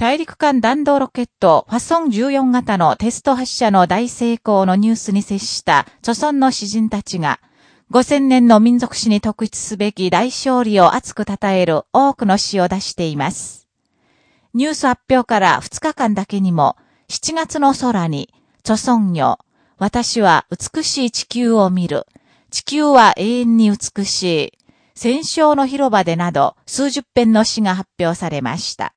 大陸間弾道ロケットファソン14型のテスト発射の大成功のニュースに接した著村の詩人たちが、5000年の民族史に特筆すべき大勝利を熱く称える多くの詩を出しています。ニュース発表から2日間だけにも、7月の空に、著村よ、私は美しい地球を見る。地球は永遠に美しい。戦勝の広場でなど数十編の詩が発表されました。